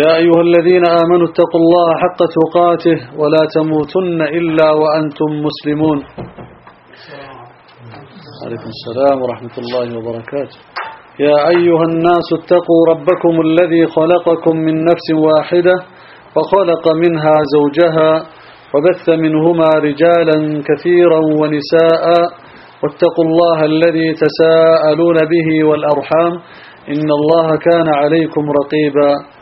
يا أيها الذين آمنوا اتقوا الله حق تقاته ولا تموتن إلا وأنتم مسلمون. عليكم السلام ورحمة الله وبركاته. يا أيها الناس اتقوا ربكم الذي خلقكم من نفس واحدة وخلق منها زوجها وبث منهما رجالا كثيرا ونساء واتقوا الله الذي تساءلون به والأرحام إن الله كان عليكم رقيبا.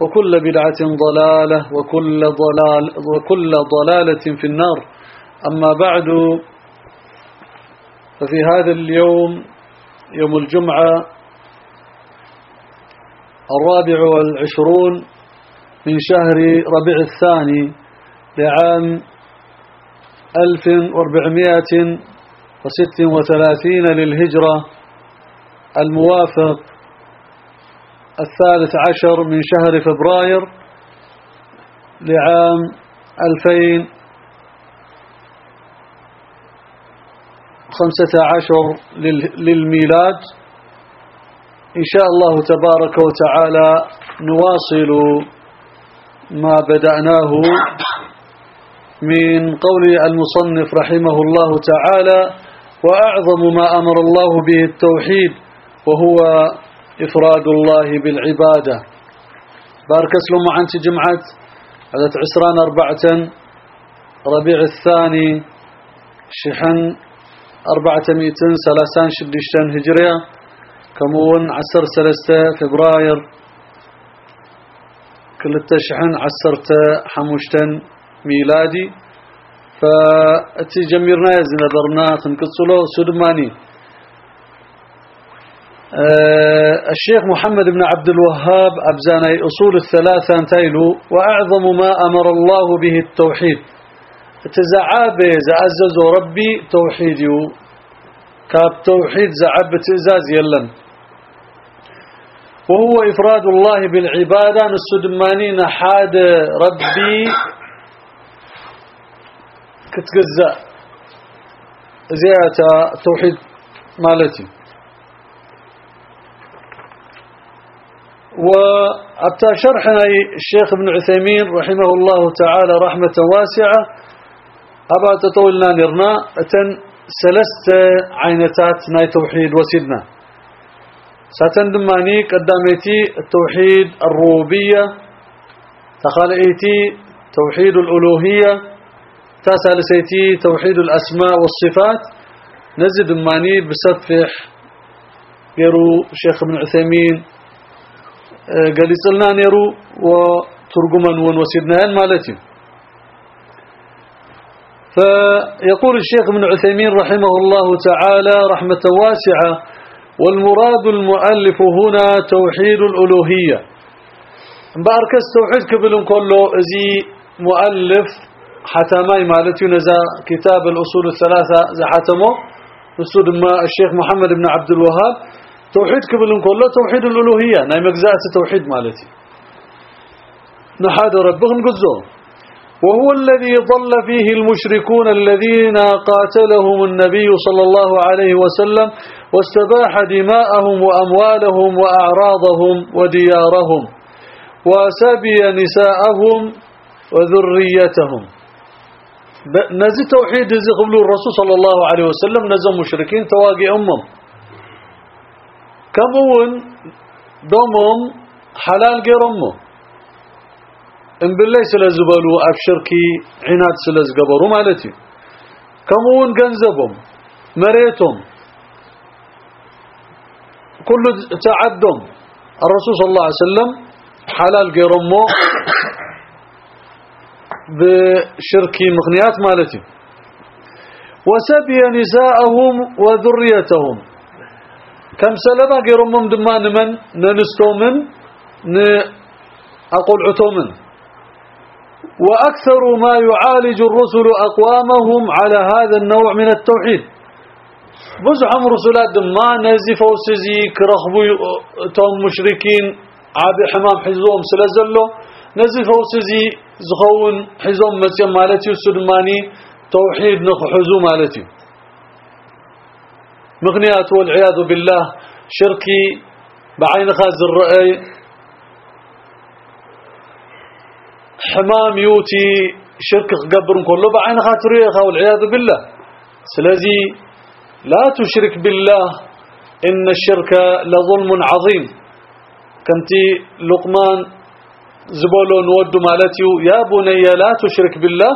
وكل بدعة ضلالة وكل ضلال وكل ضلالة في النار. أما بعد ففي هذا اليوم يوم الجمعة الرابع والعشرون من شهر ربيع الثاني لعام 1436 للهجرة الموافق الثالث عشر من شهر فبراير لعام 2015 للميلاد. إن شاء الله تبارك وتعالى نواصل ما بدأناه من قول المصنف رحمه الله تعالى وأعظم ما أمر الله به التوحيد وهو إفراد الله بالعبادة. بارك اسلم عنت جمعة هذا عسران أربعة. ربيع الثاني شحن أربعة مئتين سلاسان شدشتن هجرية. كمون عسر سلسة فبراير. كل التشحن عسرت حموشتن ميلادي. فأتي جميرنا يزن برنا تنقصلو سدماني أه الشيخ محمد بن عبد الوهاب أبزاني أصول الثلاثة أنتيلو وأعظم ما أمر الله به التوحيد. تزعاب زعزز ربي توحيد كاب توحيد زعب تزاز يلن. وهو إفراد الله بالعبادة نسدمانين حاد ربي كتجزأ. زيادة توحيد مالتي. وأبتا شرحنا الشيخ ابن عثيمين رحمه الله تعالى رحمة واسعة. أبا تطولنا نرنا. أتن سلست عينتات ناي توحيد وسيدنا. ساتندماني قداميتي التوحيد الربوبية تخالئتي توحيد الألوهية. تاسالسيتي توحيد الأسماء والصفات. نزد ماني بسفح يرو شيخ ابن عثيمين قال يصلنا نيرو وترجما ونوسيدنا مالتي. فيقول الشيخ ابن عثيمين رحمه الله تعالى رحمة واسعة والمراد المؤلف هنا توحيد الألوهية. باركس توحيد كبلن كله زي مؤلف حتماي مالتي نزا كتاب الأصول الثلاثة زي حتمه الشيخ محمد بن عبد الوهاب توحيد كبلن كله توحيد الألوهية. ناي مجزاءة توحيد مالتي. نحاد ربهم قزو. وهو الذي ضل فيه المشركون الذين قاتلهم النبي صلى الله عليه وسلم واستباح دماءهم وأموالهم وأعراضهم وديارهم وسبي نساءهم وذريتهم. نزي توحيد زي قبل الرسول صلى الله عليه وسلم نزم مشركين تواقي أمم. كمون دومهم حلال غير أمه. إن بالله سلازبلو أبشركي عناد سلازغبرو مالتي. كمون جنزبهم مريتهم. كل تعدم الرسول صلى الله عليه وسلم حلال قيرمو بشركي مغنيات مالتي. وسبي نساءهم وذريتهم. كم سلبا قيرمهم دمان من؟ ننستومن أقول عتومن وأكثر ما يعالج الرسل أقوامهم على هذا النوع من التوحيد. بزحم رسولات ما نزفوا سزي كرخبوا توم مشركين عابي حمام حزوهم سلزلو. نزفوا سزي زخون حزوم مسيم مالتي السلماني توحيد نخحزو مالتي. مغنيات والعياذ بالله شركي بعين خاز الرأي حمام يوتي شرك قبر كله بعين خاطريها والعياذ بالله. سلازي لا تشرك بالله إن الشرك لظلم عظيم. كنت لقمان زبولو نود مالتيو يا بني لا تشرك بالله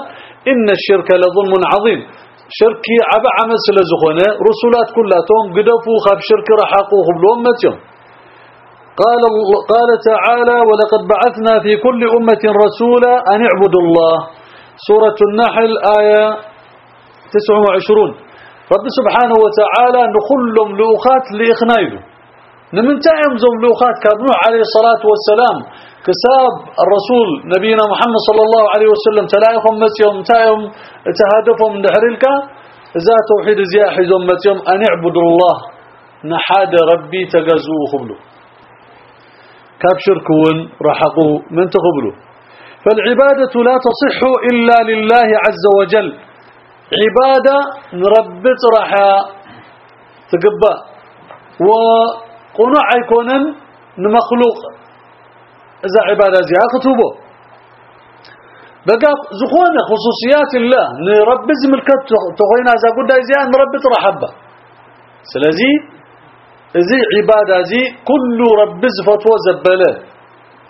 إن الشرك لظلم عظيم. شركي عبا عمل سلزخونه رسولات كلاتهم قدفوا خاب شرك رحاقوا خبلهم متيهم قال, قال تعالى ولقد بعثنا في كل أمة رسولا أن اعبدوا الله. سورة النحل آية 29 رب سبحانه وتعالى نخلهم لؤخات لإخنايله. نمنتعهم زوم لؤخات كابنوح عليه الصلاة والسلام. كساب الرسول نبينا محمد صلى الله عليه وسلم تلايهم متيهم تايهم تهادفهم دحرلك إذا توحيد زوم متيهم أن اعبدوا الله. نحاد ربي تقزوه خبلو. كاب شركون رحقوا من تقبلوا فالعبادة لا تصح إلا لله عز وجل. عبادة نربط راح تقبى. وقنوع يكون نمخلوق. إذا عبادة زي أكتبه بقى زخونة خصوصيات الله. نرب زملكت تغينا إذا قد زي نربط رحبة سلازي زي عبادة زي كل رب فتوى زبلة.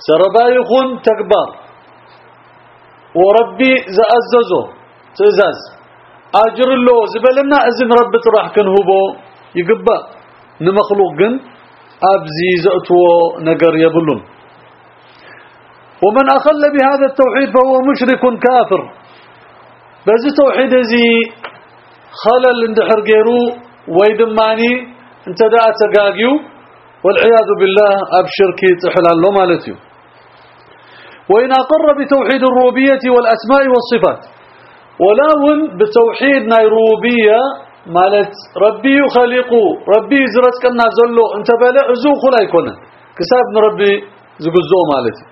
سربا يخون تكبر. وربي زأززه تزاز أجر له زبلنا إذن رب راح كنهبو يقبا نمخلوق جن أبزي زأتو نقر يبلون. ومن اخل بهذا التوحيد فهو مشرك كافر. بزي توحيد زي خلل اندحر غيرو ويدماني انت دا تقاقيو والعياذ بالله ابشركي تحلال له مالتيو وإن أقر بتوحيد الروبية والأسماء والصفات. ولون بتوحيد نيروبية مالت ربي يخلقو ربي زرت كنا زلو انت بلا ازو خلا يكون كساب ربي زقزو مالتي.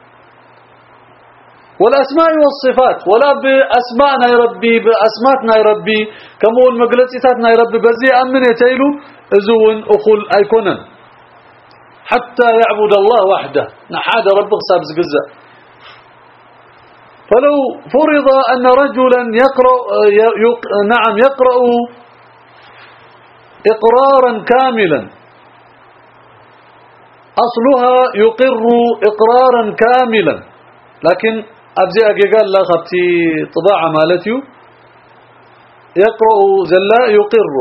والأسماء والصفات ولا باسماءنا ربي باسماتنا ربي كمون مقلصيتاتنا ربي بزي امن يتيلو أزون اخل ايكون حتى يعبد الله وحده. نحاد رب حساب زقزه فلو فرض أن رجلا يقرأ يق نعم يقرأ إقرارا كاملا. أصلها يقر إقرارا كاملا. لكن أبزي قال لا خبتي طباعة مالتي يقرأ زلاء يقر.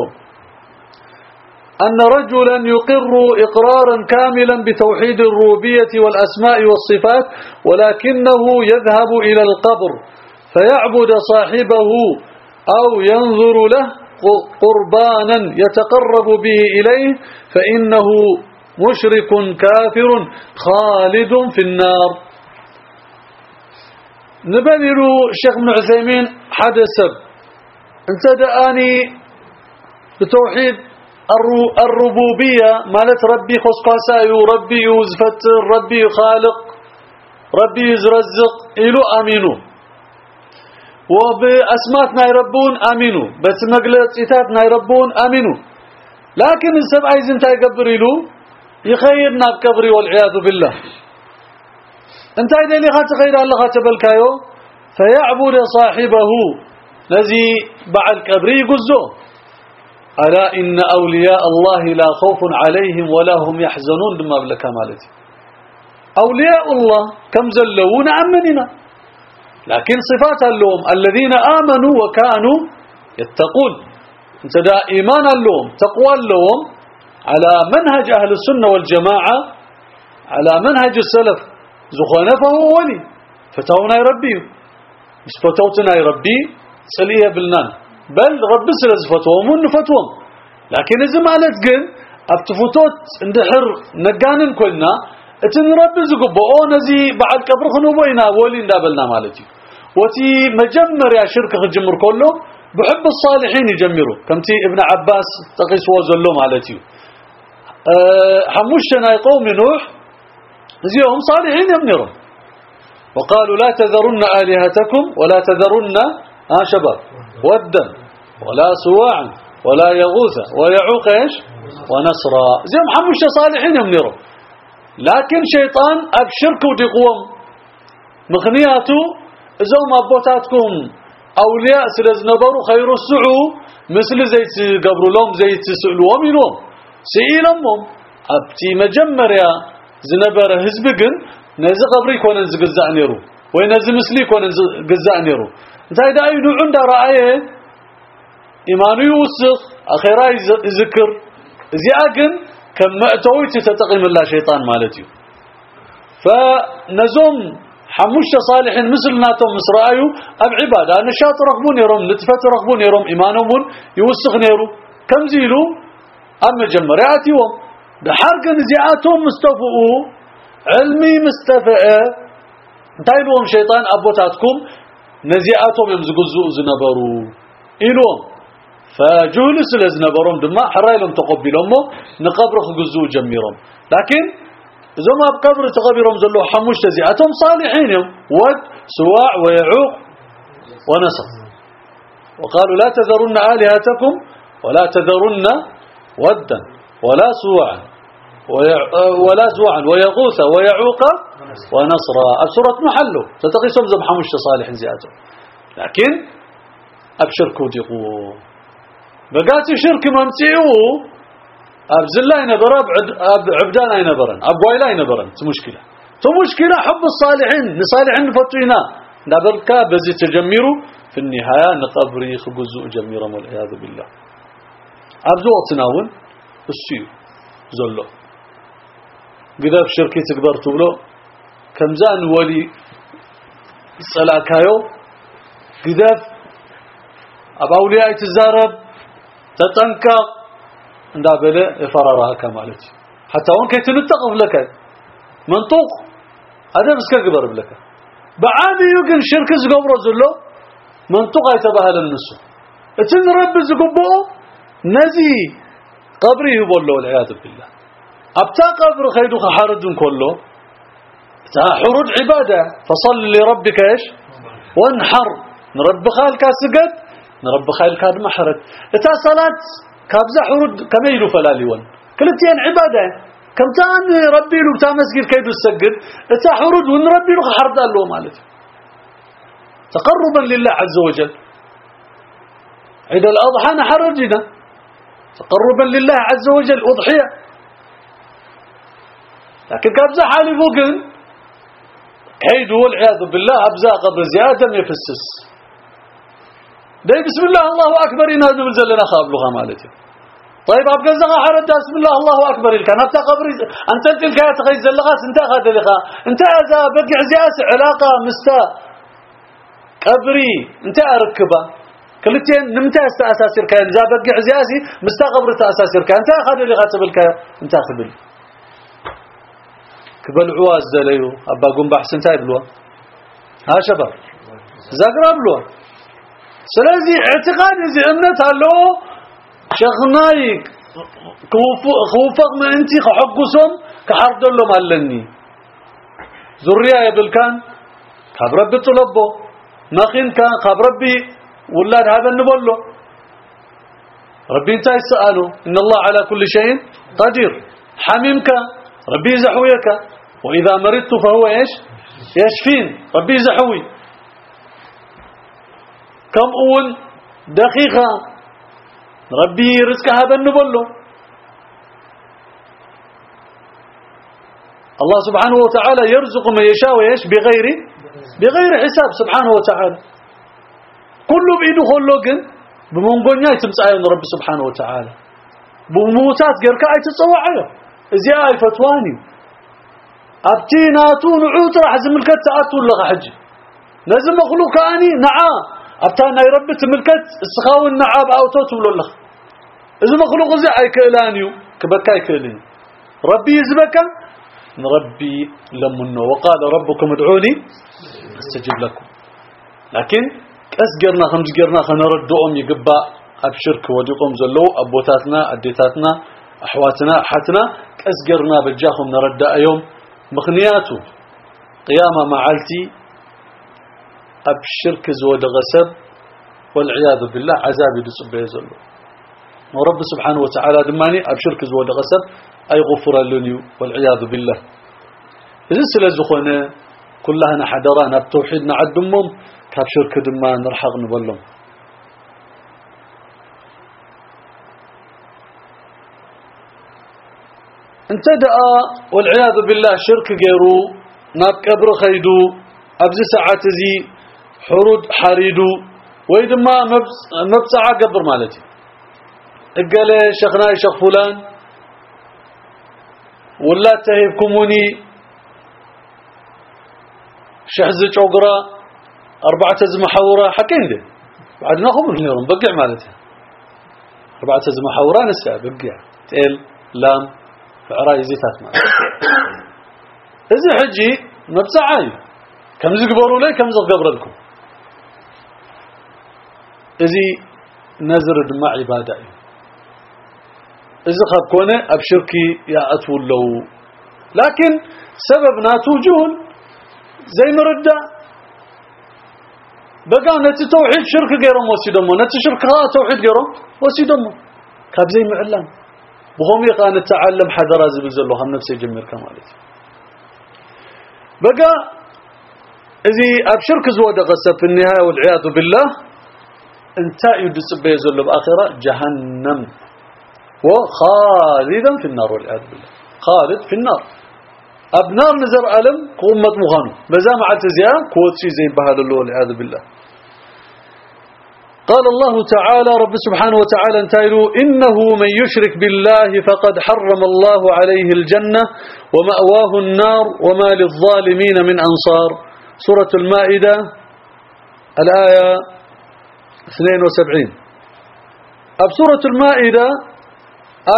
أن رجلا يقر إقرارا كاملا بتوحيد الروبية والأسماء والصفات ولكنه يذهب إلى القبر فيعبد صاحبه أو ينظر له قربانا يتقرب به إليه فإنه مشرك كافر خالد في النار. نبذل الشيخ ابن عثيمين حدث انت دآني بتوحيد الربوبية مالت ربي خصقاسايو ربي يزفتر ربي خالق ربي يزرزق إلو أمينو. وبأسماتنا يربون أمينو بس مقلتيتاتنا يربون أمينو. لكن السبع عايزين تايقبر إلو يخيرنا بكبري والعياذ بالله. أنت أيضا اللي خات غير الله خاتبالكايو فيعبد صاحبه. الذي بعد كبري قزو ألا إن أولياء الله لا خوف عليهم ولا هم يحزنون لما بلك مالتي. أولياء الله كم زلون عمننا. لكن صفات اللوم الذين آمنوا وكانوا يتقون. أنت دا إيمان اللوم تقوى اللوم على منهج أهل السنة والجماعة على منهج السلف. زخانة فهو ولي. فتونا يربي مش فتوتنا يربي سلية بالنان. بل رب سلز فتوهم ونفتوهم لكن إذا ما قل أبتفتوت اندحر نقانن كلنا اتنربي زقبو نزي بعد كبر خنوبينا ولي ندابلنا مالتي. وتي مجمر يا شركة خجمر كله بحب الصالحين يجمروا كمتي ابن عباس تقيس وزلهم مالتي. أه حموشنا قوم نوح زيهم صالحين يمنروا وقالوا لا تذرن آلهتكم ولا تذرن ها شباب ودا ولا سواعا ولا يغوث ويعوق إيش؟ ونصرا. زيهم حموش صالحين يمنروا لكن شيطان أبشرك ودقوم مخنياته زوم أبوتاتكم أولياء سلزنبروا خير السعو مثل زيت قبروا لهم زيت سئلوا منهم سئلهم أبتي مجمر يا زنبر هزبقن نزي قبري كون زقزاء نيرو وينزي مسلي كون زقزاء نيرو انتهي دا يدو عند رأيه إيمانه يوسخ أخيرا يذكر زي أقن كم مأتوي تتقيم الله شيطان مالتي فنزوم حموش صالح مثل ناتهم مسرائيو أم عبادة نشاط رغبون يروم نتفت رغبون يروم إيمانهم يوسخ نيرو كم زيلو أم جمرياتيهم ده حرق نزيعاتهم مستفؤوا علمي مستفئة. انتايلوهم شيطان أبوتاتكم نزيعاتهم يمزقزوا زنبروا إلوهم فجولس لزنبرهم دما حرايلهم تقبلهم نقبر خجزوا جميرهم. لكن إذا ما بقبر تقبرهم زلوا حموش تزيعتهم صالحين ود سواع ويعوق ونصر. وقالوا لا تذرن آلهتكم ولا تذرن ودا ولا سواعا. ولا سواعا ويغوث ويعوق ونصرا السورة محله. تتقيسهم زب حموش صالح زيادة. لكن أبشركوا دقوا بقات شرك ممتعو أبزلا ينبرا عبدان ينبرا أبوايلا ينبرا مشكلة. مشكلة حب الصالحين. لصالحين فتوينا نبركا بزي تجمروا في النهاية نقبري خبزو جميرا والعياذ بالله. أبزو أتناون السيو. زلو. قداب شركي تكبر تبلو. كمزان ولي سلاكايو قداب أباولياء تزارب تتنكق اندابله فرارها كمالتي حتى وان كي تنتقف لك. منطوق. هذا بس كقبر لك بعادي يمكن شرك زقبر زلو منطوق يتبهل النسو. إتن رب زقبو نزي قبري يبولو والعياذ بالله. أبتا قبر خيدو حرد كله. تا حرود عبادة. فصل لربك إيش؟ وانحر. نرب خالك سجد نرب خالك محرد. اتا صلاة كابزا حرود كما يلو فلاليون كلتين عبادة. كم تان ربي له بتاع مسجد كيدو السجد اتا حرود ونربي له حرد له مالتي تقربا لله عز وجل. عيد الأضحى نحرجنا تقربا لله عز وجل. أضحية. لكن كابزا حالي فوقن كيد والعياذ بالله أبزا قبل زيادة يفسس. ده بسم الله الله أكبر إن هذا بلزلنا خاب لغة مالتي. طيب أبقى زغا حرد بسم الله الله أكبر إلك. أنا قبري أنت تلك يا تغيز زلغات انت أخذ لغا انت أذا بقع زياس علاقة مستا. قبري انت أركبة. كلتين نمتا استأساسر كان إذا بقع زياسي مستا قبر تأساسر كان انت أخذ لغا تبلك انت أخذ عواز دليو أبا قم بحسن تايبلوا ها شباب زاقرا بلوا سلازي اعتقاد زي أمنت هلو شيخناي خوفق ما أنتي خحقسهم كحرد لهم هلني ذرية يبلكان خاب ربي طلبه نخين كان خاب ربي ولاد هذا النبله ربي انت يسأله إن الله على كل شيء قدير. حميمك ربي زحويك وإذا مرضت فهو إيش؟ يشفين. ربي زحوي كم أول دقيقة. ربي رزق هذا النبلو الله سبحانه وتعالى يرزق من يشاء ويش؟ بغير بغير حساب سبحانه وتعالى. كله بإيده خلوقن بمنقنيا يتمسعين رب سبحانه وتعالى. بموتات قركا أي تتصوعيه إزي آي فتواني. أبتيناتو نعوت راح زملكت تأتو لغا حجي. لازم مخلوق أني نعا. أبتانا يربي تملكت السخاو النعاب أوتو تبلو الله إذا مخلوق زي أي كإلانيو كبكا يكيلني ربي يزبكا ربي لمنه. وقال ربكم ادعوني أستجب لكم. لكن أسجرنا خمس جرنا خنردهم يقبا أبشرك وديقهم زلو أبوتاتنا أديتاتنا. أحواتنا حتنا أسجرنا بجاهم نرد يوم مخنياته قيامة معالتي أبشرك زود غسب والعياذ بالله عذابي دسبه يزلو. ورب سبحانه وتعالى دماني أبشرك زود غسب أي غفر لني والعياذ بالله. إذا سلزخونه كلها نحدران بتوحيد نعدمهم كاب شرك دما نرحق نبلهم. انتدأ والعياذ بالله شرك غيرو ناب قبر خيدو ابز ساعات زي حرود حريدو ويدما مبصعة قبر مالتي. قال شيخنا شيخ فلان ولا تهيبكموني شحز جوقرا أربعة زمحورة حكين دي. بعدنا خمر اليوم بقع مالتها أربعة زمحورة نسا بقع تيل لام. فعراي زيتات مالتها إذا حجي نبسعاي كم زقبروا لي كم زقبر لكم إذا نزر دماء عبادة إذا خاب كونه أبشركي يا أتول له لكن سببنا توجهن زي مرده بقى نتي توحيد شرك غيرهم وسيدهم نتي شرك توحيد غيرهم وسيدهم كاب زي معلم. بهم يقان نتعلم حذر زبل زلو هم نفسي يجمر كمالتي بقى إذا أبشرك زود غسب في النهاية والعياذ بالله أنت يدس بيزل بآخرة جهنم وخالدا في النار والعياذ بالله. خالد في النار. أبنار نزر ألم قومة مغانو بزا مع تزياء كوتشي زي بهذا الله والعياذ بالله. قال الله تعالى رب سبحانه وتعالى انتايلو إنه من يشرك بالله فقد حرم الله عليه الجنة ومأواه النار وما للظالمين من أنصار. سورة المائدة الآية 72 أب سورة المائدة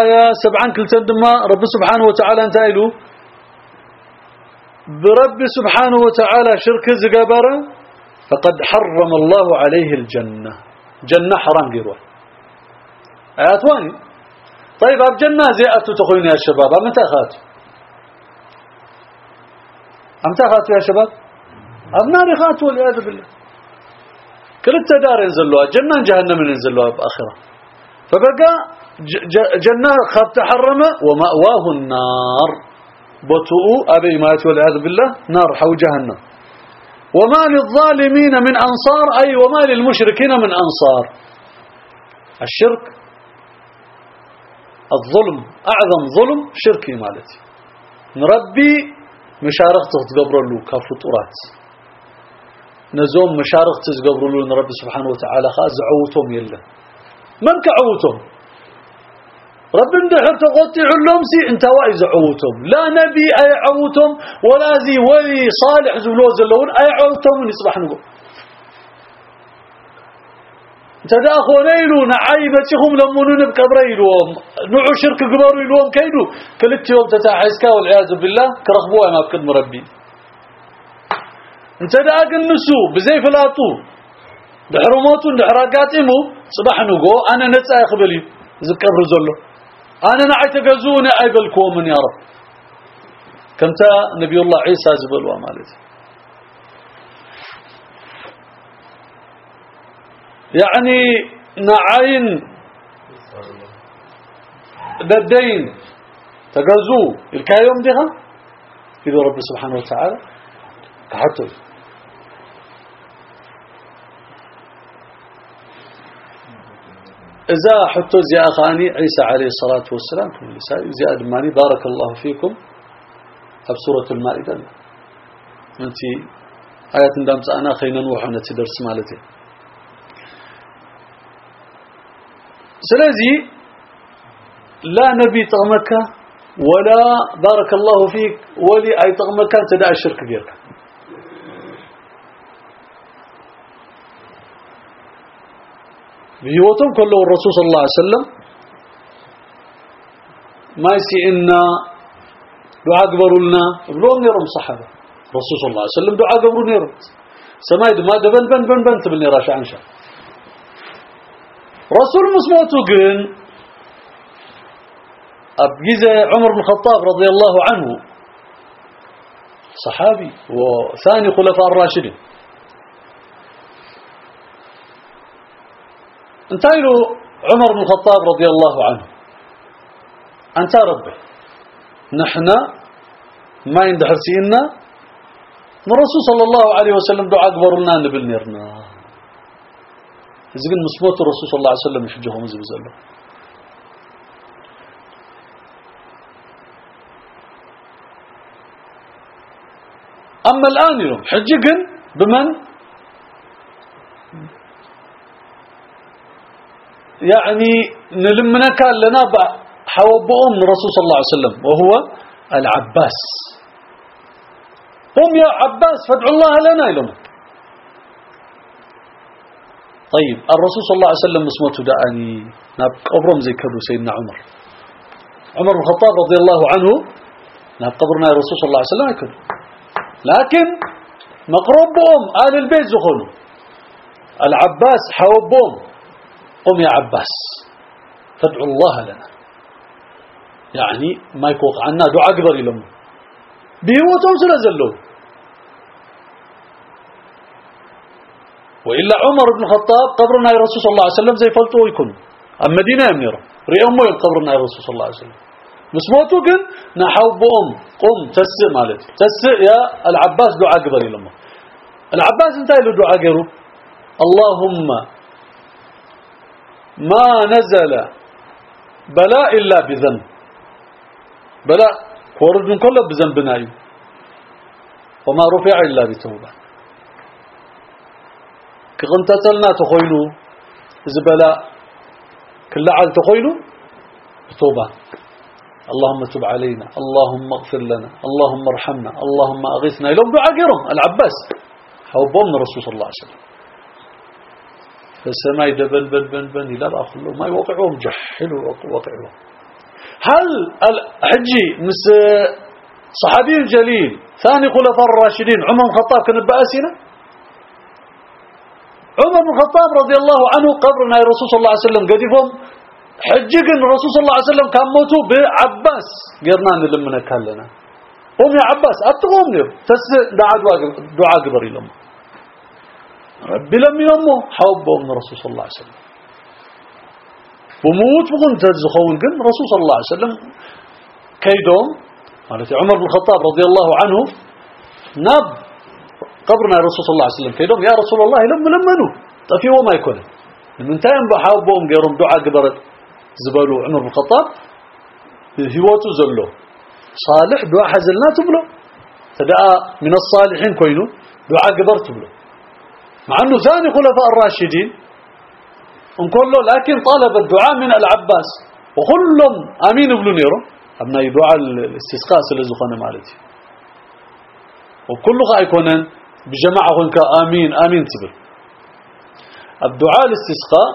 آية 7 كل تندما رب سبحانه وتعالى انتايلو برب سبحانه وتعالى شرك زقابرة فقد حرم الله عليه الجنة. جنة حرام قيروه. آيات واني. طيب أب جنة زي أتو تخوين يا شباب. أم تأخات أم تأخات يا شباب؟ أم ناري خاتوا والعياذ بالله. كل التدار ينزلوها جنة جهنم ينزلوها بآخرة. فبقى جنة خاب تحرمه ومأواه النار. بطؤوا أبي مات والعياذ بالله نار حو جهنم. وما للظالمين من أنصار أي وما للمشركين من أنصار. الشرك الظلم أعظم ظلم شركي مالتي. نربي مشارخ تقبر له كفطرات. نزوم مشارخ تقبر له نربي سبحانه وتعالى خاز عوتهم يلا. من كعوتهم؟ رب اندحر تقطع لهم سي انت وايز عوتهم لا نبي أي عوتهم ولا زي ولي صالح زلوز اللون أي عوتهم يصبح نقول. انت داخو نيلو نعيبتهم لمنون بكبريلوهم نوع شرك قبروا يلوهم كيدو كلت يوم تتاحسكا والعياذ بالله كرخبوها ما بكد مربي. انت داق النسو بزي فلاتو دحرموتو دحراقاتيمو صباح نقو أنا نتسا يخبلي ذكر زلو. أنا نعيت جزوني أيبلكم من يا رب. كمتا نبي الله عيسى زبل ومالتي يعني نعين ددين تجزو الكايوم ديها؟ إذا رب سبحانه وتعالى كحتل إذا حتى زي أخاني عيسى عليه الصلاة والسلام زي أدماني بارك الله فيكم. في سورة المائدة. أنت آيات دامس أنا خينا وحنا تدرس مالتي. سلازي لا نبي طغمك ولا بارك الله فيك ولي أي طغمك تدع الشرك ديالك بهوتهم كله الرسول صلى الله عليه وسلم. ما يسي إنا دعاء قبروا لنا. بلوم نيرم صحابة. الرسول صلى الله عليه وسلم دعاء قبروا نيرم سمايد ما دبن بن بن بن تبني راشا عنشا. رسول مسموتو قن أبجيزة عمر بن الخطاب رضي الله عنه صحابي وثاني خلفاء الراشدين. انتهي عمر بن الخطاب رضي الله عنه. أنت ربي. نحن ما يندحر سينا من الرسول صلى الله عليه وسلم دعاء أكبر لنا نبل نيرنا. إذن مسموت الرسول صلى الله عليه وسلم يحجهم زبزله أما الآن يوم حجقن بمن؟ يعني نلمنا كان لنا حوبهم الرسول صلى الله عليه وسلم وهو العباس. قم يا عباس فادعوا الله لنا لهم. طيب الرسول صلى الله عليه وسلم اسمه دعاني ناب قبرهم زي كدو سيدنا عمر. عمر بن الخطاب رضي الله عنه ناب قبرنا الرسول صلى الله عليه وسلم. يكدو لكن مقربهم آل البيت زخونوا العباس حوبهم قم يا عباس فادعوا الله لنا. يعني ما يكوق عنا دعاء قبر لهم بهوتهم سلازلوا وإلا عمر بن الخطاب قبرنا يا رسول الله صلى الله عليه وسلم زي فلتو يكون. أما مدينة يمير ريأمو قبرنا يا رسول صلى الله عليه وسلم. مسموتو كن نحوب أم قم تسئ مالتي تسئ يا العباس دعاء قبر لهم العباس انتهي له دعاء قبر اللهم ما نزل بلاء إلا بذنب. بلاء ورد كله بذنبنا وما رفع إلا بتوبة. كغنتتلنا تخيلو إذا بلاء كل عال تخيلو بتوبة. اللهم تب علينا اللهم اغفر لنا اللهم ارحمنا اللهم أغثنا. لهم دعاء العباس. حوبهم الرسول صلى الله عليه وسلم. فالسماء دبن بن بن بن إلى الآخر ما يوقعهم جحلوا وقعوا هل الحجي مس صحابي جليل ثاني خلفاء الراشدين عمر بن الخطاب كان بأسنا عمر بن الخطاب رضي الله عنه قبرنا يا رسول صلى الله عليه وسلم قديفهم. حجي الرسول صلى الله عليه وسلم كان موتوا بعباس. قرنا نلمنا كان لنا قوم يا عباس أبتغوا نير تس دعاء دعاء قبري لهم ربي لم يمو حوبه من الرسول صلى الله عليه وسلم. وموت بقول تزخون قل الرسول صلى الله عليه وسلم. كيدوم قالت عمر بن الخطاب رضي الله عنه ناب قبرنا الرسول صلى الله عليه وسلم. كيدوم يا رسول الله لم لمنوا طفي وما يكون. من تايم بحاوبهم غيرهم دعاء قبرت؟ زبالو عمر بن الخطاب هواته زلو. صالح دعاء حزلنا تبلو تدعى من الصالحين كوينو دعاء قبرت تبلو مع أنه ثاني خلفاء الراشدين. كله لكن طلب الدعاء من العباس. وكلهم آمين ابن نيرو. ابنا دعاء الاستسقاء سلزخونه مالتي. وكله يكون بجماعة امين آمين تبل. الدعاء الاستسقاء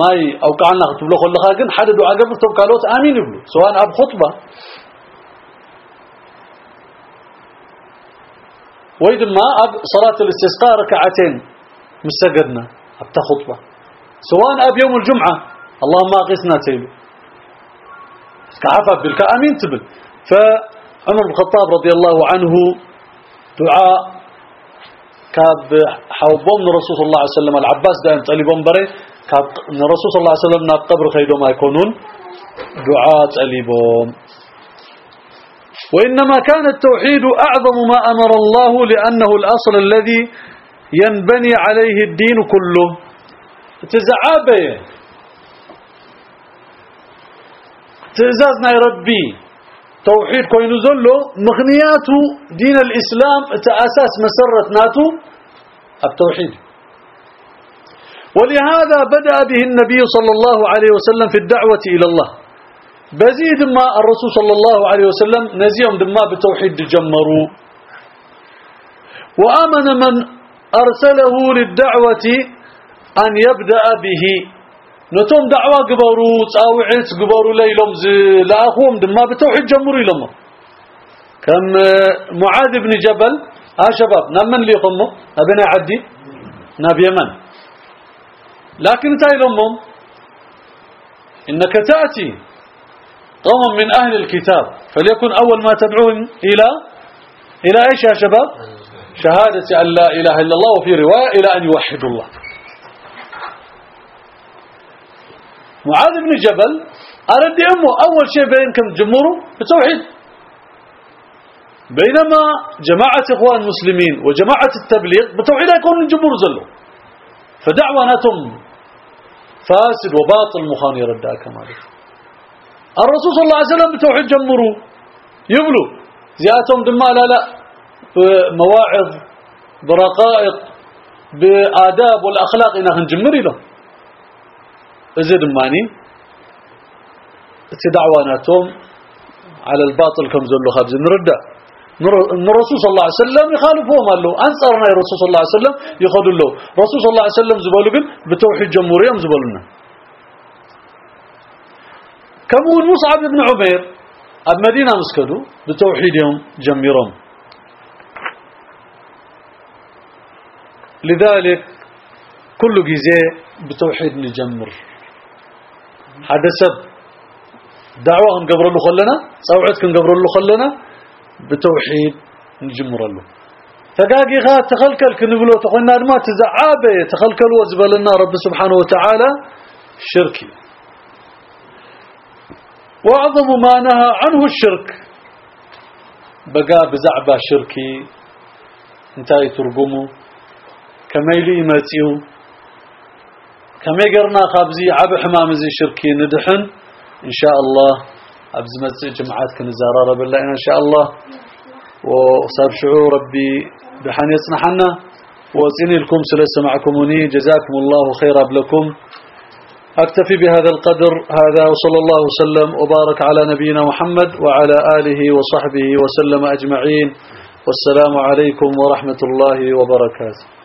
ما اوقعنا كتب له كلها كن حد دعاء قبل تب قالوا آمين يبلو سواء أب خطبة. ويد ما أب صلاة الاستسقاء ركعتين. مستجدنا اب خطبة. سواء أب يوم الجمعة اللهم أغثنا تيلو كعفا بالك أمين تبل. فعمر بن الخطاب رضي الله عنه دعاء كاب حوبهم من الرسول صلى الله عليه وسلم. العباس دائم تقلبهم بري كاب من الرسول صلى الله عليه وسلم ناب قبر ما يكونون دعاء تقلبهم وإنما كان التوحيد أعظم ما أمر الله لأنه الأصل الذي ينبني عليه الدين كله. تزعابه تزازنا ربي. توحيد كوين زلو مغنيات دين الإسلام تأساس مسرة ناتو التوحيد. ولهذا بدأ به النبي صلى الله عليه وسلم في الدعوة إلى الله. بزيد ما الرسول صلى الله عليه وسلم نزيهم دما بتوحيد جمروا وآمن من أرسله للدعوة أن يبدأ به. نتوم دعوة قبروا تساوعت قبروا ليلهم لأخوهم دما بتوحيد جمروا لهم. كم معاذ بن جبل ها شباب نمن لي قمه أبنا عدي نبي يمن. لكن تاي لهم إنك تأتي قوم من أهل الكتاب فليكن أول ما تدعوهم إلى إلى إيش يا شباب؟ شهادة أن لا إله إلا الله وفي رواية إلى أن يوحدوا الله. معاذ بن جبل أرد أمه أول شيء بينكم جمهوره بتوحيد بينما جماعة إخوان المسلمين وجماعة التبليغ بتوحيد يكون الجمهور زلوا فدعوانتهم فاسد وباطل مخاني رداء كمالك الرسول صلى الله عليه وسلم بتوحيد جمهوره يبلوا زياتهم دماء لا لا. بمواعظ برقائق بآداب والأخلاق إنها نجمري لهم زد ماني تدعواناتهم على الباطل كم زلوا خابز. نرده الرسول صلى الله عليه وسلم يخالفهم قال له أنصرنا الرسول صلى الله عليه وسلم يخذوا له. الرسول صلى الله عليه وسلم زبالوا قل بتوحيد جمهوريهم زبالنا كمون مصعب بن عمير؟ أب مدينة مسكدوا بتوحيدهم جميرهم. لذلك كل جزاء بتوحيد نجمر. حدث دعوهم قبر له خلنا صوعتكم قبر له خلنا بتوحيد نجمر له. غا تخلكل كنبلو تقولنا ما تزعابة تخلكل وزبلنا رب سبحانه وتعالى شركي وأعظم ما نهى عنه الشرك. بقى بزعبة شركي انتهي ترقمه. كما يلي ماتيو كما يقرنا خابزي عب حمام زي شركي ندحن إن شاء الله أبز مسجد جمعات كنزارة بالله إن شاء الله. وصار شعور ربي بحن يصنحنا. وأزيني لكم سلسة معكموني جزاكم الله خيرا لكم. أكتفي بهذا القدر هذا وصلى الله وسلم وبارك على نبينا محمد وعلى آله وصحبه وسلم أجمعين. والسلام عليكم ورحمة الله وبركاته.